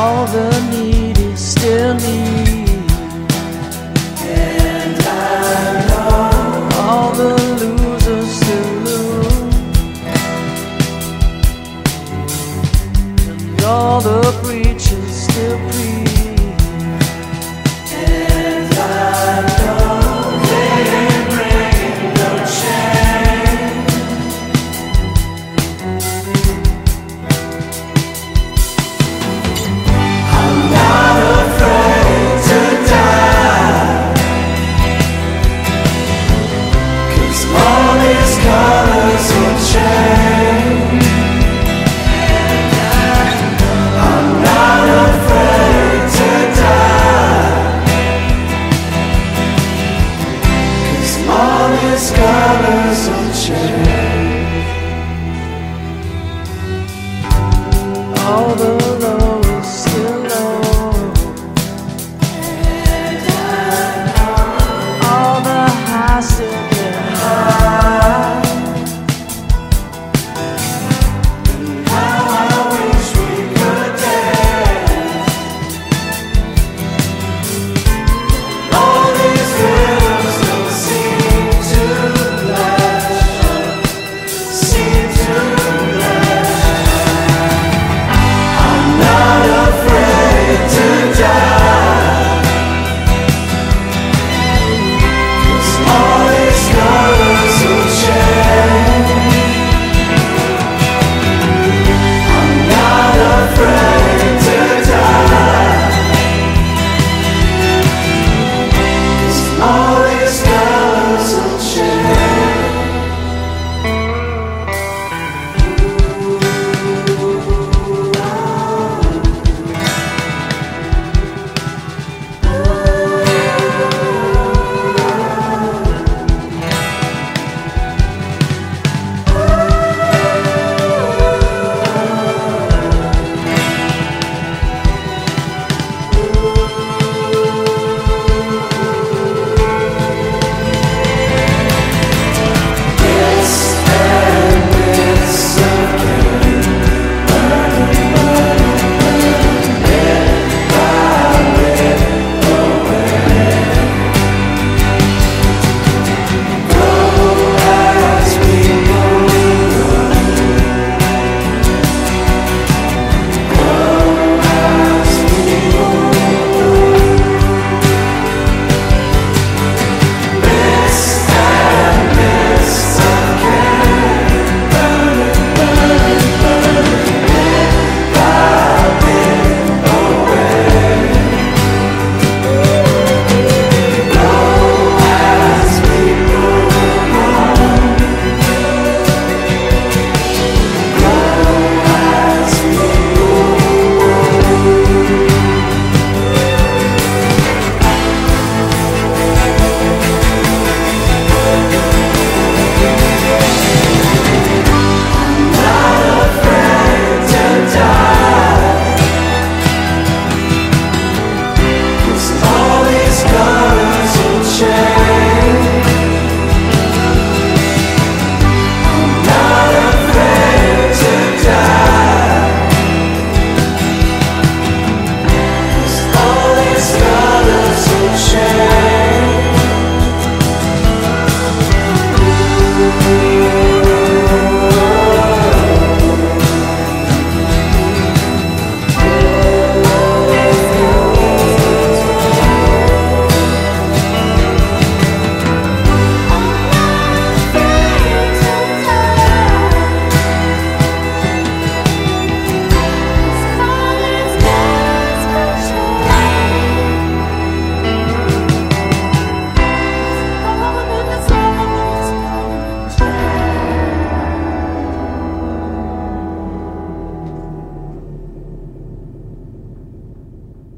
all the need is still needed.